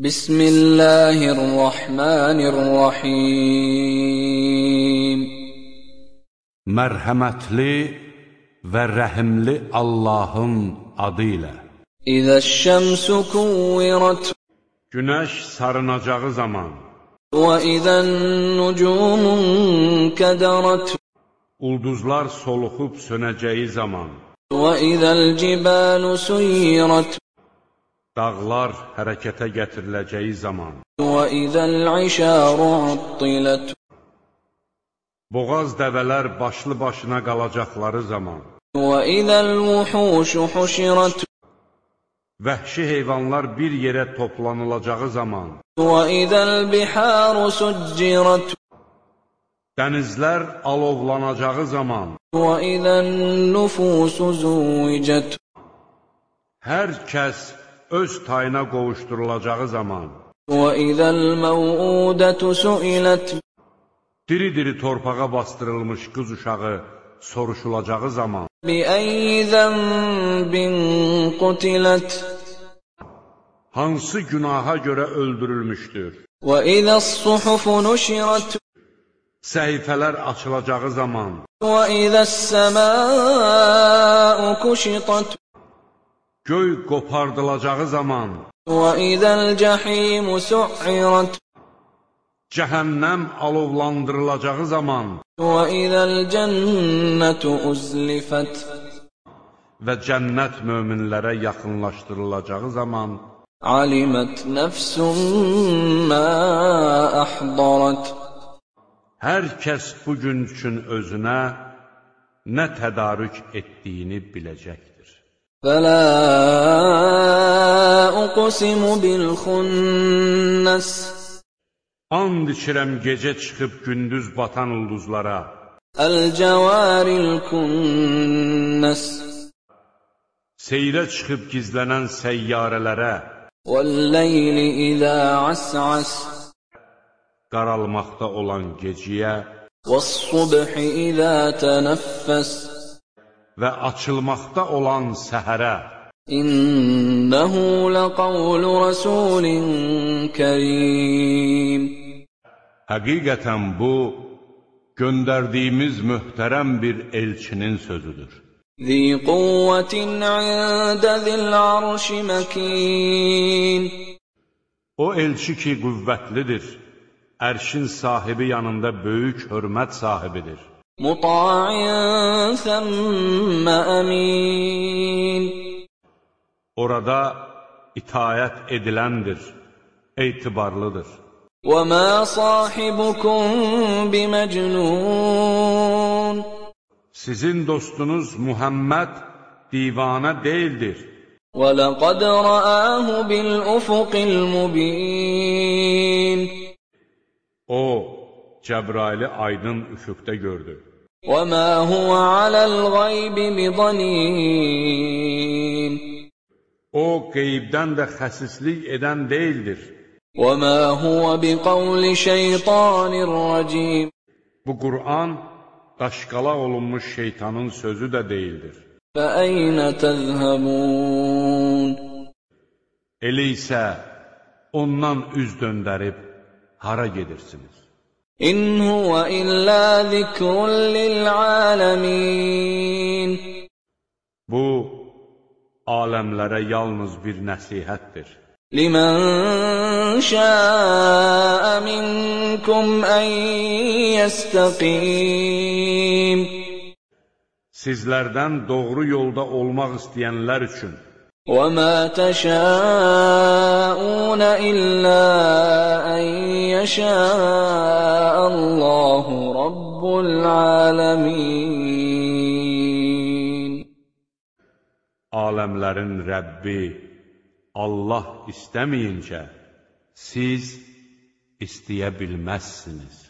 بسم الله الرحمن الرحيم Mərhəmətli və rəhimli Allahın adı ilə. إذا الشمس كورت Günəş sarınacağı zaman, وإذا النجوم انكدرت ulduzlar soluxub sönəcəyi zaman, وإذا الجبال سيرت Dağlar hərəkətə gətiriləcəyi zaman. Boğaz dəvələr başlı-başına qalacaqları zaman. Vəhşi heyvanlar bir yerə toplanılacağı zaman. Dənizlər alovlanacağı zaman. Hər kəs öz tayına qovuşdurulacağı zaman. Diri-diri torpağa bastırılmış qız uşağı soruşulacağı zaman. Hansı günaha görə öldürülmüşdür? Səhifələr açılacağı zaman göy qopardılacağı zaman, وإذا الجحيم سعرت cəhənnəm alovlandırılacağı zaman وإذا الجنة أزلفت və cənnət möminlərə yaxınlaşdırılacağı zaman, علمت نفس ما أحضرت hər kəs bu gün üçün özünə nə tədarük etdiyini biləcəkdir. فلا أقسم بالخنس And içirəm gecə çıxıb gündüz batan ulduzlara, الجوار الكنس seyrə çıxıb gizlənən səyyarələrə, والليل إذا عسعس qaralmaqda olan geciyə والصبح إذا تنفس və açılmaqda olan səhərə. İnnehu laqawlu rasulin kerim. Həqiqətən bu, göndərdiyimiz möhtərəm bir elçinin sözüdür. Zi quvvətin əndə zil arşi məkin. O elçi ki, qüvvətlidir, ərşin sahibi yanında böyük hörmət sahibidir. مطاع ثم أمين Orada itayət ediləndir, etibarlıdır. وما صاحبكم بمجنون Sizin dostunuz Muhammed divanə deyildir. ولقد رآه بالأفق المبين O, Cəbraili aydın üfüqdə gördü. وما هو على الغيب بضنين O, qeybdən də xəsislik edən deyildir. وما هو بقول شيطان رجيم Bu Qur'an daşqalaq olunmuş şeytanın sözü də deyildir. فأين تذهبون Elə isə ondan üz döndərib hara gedirsiniz? إن هو إلا ذكر للعالمين Bu, aləmlərə yalnız bir nəsihətdir. لمن شاء منكم أن يستقيم Sizlərdən doğru yolda olmaq istəyənlər üçün وما تشاءون إلا أن يشاء الله رب العالمين aləmlərin Rəbbi Allah istəməyincə siz istəyə bilməzsiniz.